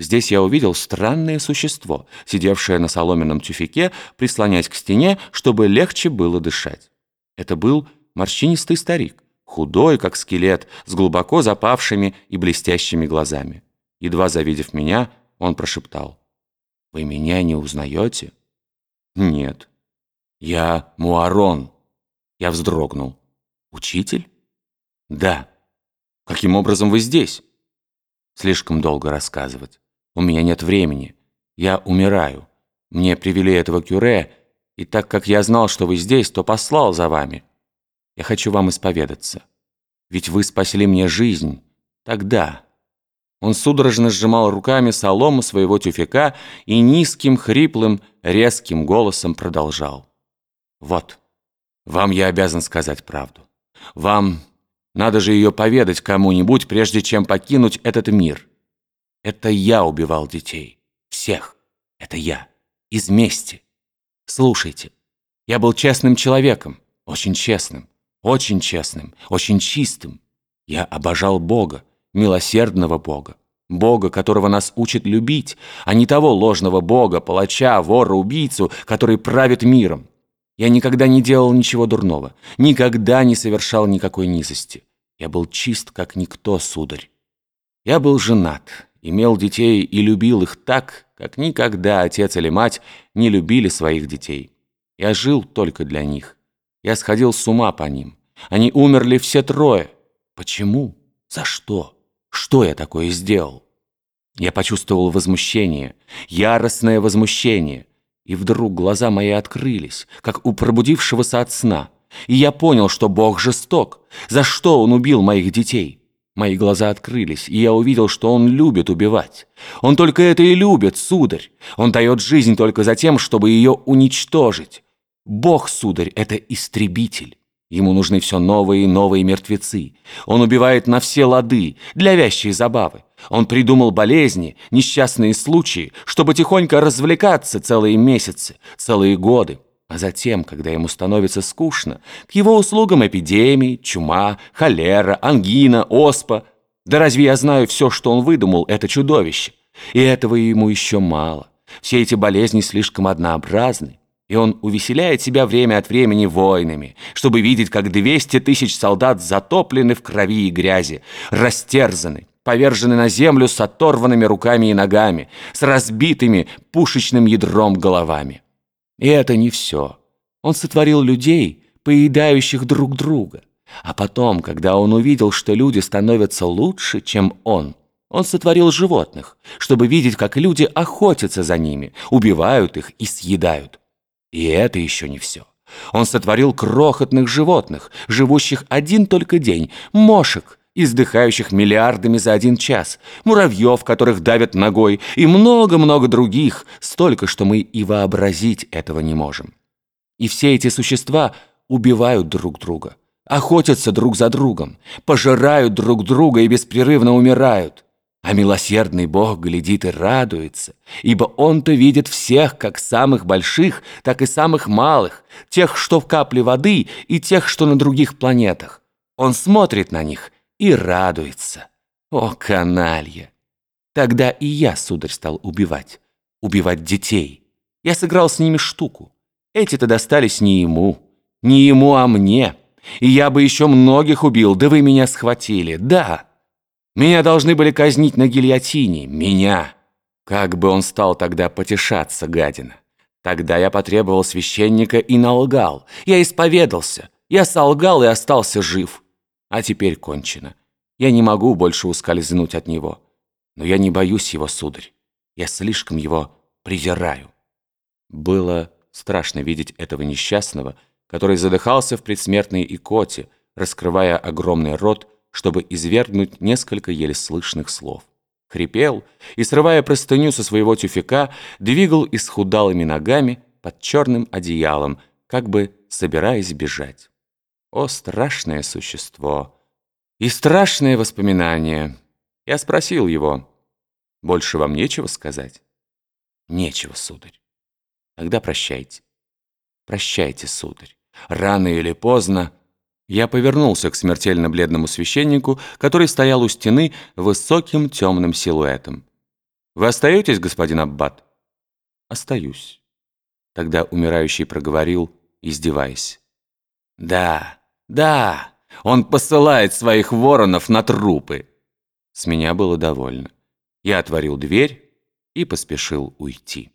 Здесь я увидел странное существо, сидевшее на соломенном тюфяке, прислонясь к стене, чтобы легче было дышать. Это был морщинистый старик, худой, как скелет, с глубоко запавшими и блестящими глазами. Едва завидев меня, он прошептал. «Вы меня не узнаете?» «Нет». «Я Муарон». Я вздрогнул. «Учитель?» «Да». «Каким образом вы здесь?» «Слишком долго рассказывать. У меня нет времени. Я умираю. Мне привели этого кюре, и так как я знал, что вы здесь, то послал за вами. Я хочу вам исповедаться. Ведь вы спасли мне жизнь. Тогда...» Он судорожно сжимал руками солому своего тюфяка и низким, хриплым, резким голосом продолжал. «Вот, вам я обязан сказать правду. Вам надо же ее поведать кому-нибудь, прежде чем покинуть этот мир. Это я убивал детей. Всех. Это я. Из мести. Слушайте, я был честным человеком. Очень честным. Очень честным. Очень чистым. Я обожал Бога, милосердного Бога. Бога, которого нас учат любить, а не того ложного Бога, палача, вора, убийцу, который правит миром. Я никогда не делал ничего дурного, никогда не совершал никакой низости. Я был чист, как никто, сударь. Я был женат, имел детей и любил их так, как никогда отец или мать не любили своих детей. Я жил только для них. Я сходил с ума по ним. Они умерли все трое. Почему? За что? Что я такое сделал? Я почувствовал возмущение, яростное возмущение. И вдруг глаза мои открылись, как у пробудившегося от сна. И я понял, что Бог жесток. За что Он убил моих детей? Мои глаза открылись, и я увидел, что он любит убивать. Он только это и любит, сударь. Он дает жизнь только за тем, чтобы ее уничтожить. Бог, сударь, это истребитель. Ему нужны все новые и новые мертвецы. Он убивает на все лады, для вящей забавы. Он придумал болезни, несчастные случаи, чтобы тихонько развлекаться целые месяцы, целые годы. А затем, когда ему становится скучно, к его услугам эпидемии, чума, холера, ангина, оспа. Да разве я знаю все, что он выдумал, это чудовище? И этого ему еще мало. Все эти болезни слишком однообразны. И он увеселяет себя время от времени войнами, чтобы видеть, как 200 тысяч солдат затоплены в крови и грязи, растерзаны, повержены на землю с оторванными руками и ногами, с разбитыми пушечным ядром головами. И это не все. Он сотворил людей, поедающих друг друга. А потом, когда он увидел, что люди становятся лучше, чем он, он сотворил животных, чтобы видеть, как люди охотятся за ними, убивают их и съедают. И это еще не все. Он сотворил крохотных животных, живущих один только день, мошек, издыхающих миллиардами за один час, муравьев, которых давят ногой, и много-много других, столько, что мы и вообразить этого не можем. И все эти существа убивают друг друга, охотятся друг за другом, пожирают друг друга и беспрерывно умирают. А милосердный Бог глядит и радуется, ибо Он-то видит всех, как самых больших, так и самых малых, тех, что в капле воды, и тех, что на других планетах. Он смотрит на них и радуется. О, каналья! Тогда и я, сударь, стал убивать. Убивать детей. Я сыграл с ними штуку. Эти-то достались не ему. Не ему, а мне. И я бы еще многих убил, да вы меня схватили. Да. Меня должны были казнить на гильотине. Меня. Как бы он стал тогда потешаться, гадина. Тогда я потребовал священника и налгал. Я исповедался. Я солгал и остался жив. А теперь кончено. Я не могу больше ускользнуть от него. Но я не боюсь его, сударь. Я слишком его презираю. Было страшно видеть этого несчастного, который задыхался в предсмертной икоте, раскрывая огромный рот, чтобы извергнуть несколько еле слышных слов. Хрипел и, срывая простыню со своего тюфяка, двигал исхудалыми ногами под черным одеялом, как бы собираясь бежать. О, страшное существо! И страшное воспоминание. Я спросил его, «Больше вам нечего сказать?» «Нечего, сударь». «Тогда прощайте». «Прощайте, сударь. Рано или поздно...» Я повернулся к смертельно бледному священнику, который стоял у стены высоким темным силуэтом. Вы остаетесь, господин Аббат?» «Остаюсь». Тогда умирающий проговорил, издеваясь. «Да, да, он посылает своих воронов на трупы!» С меня было довольно. Я отворил дверь и поспешил уйти.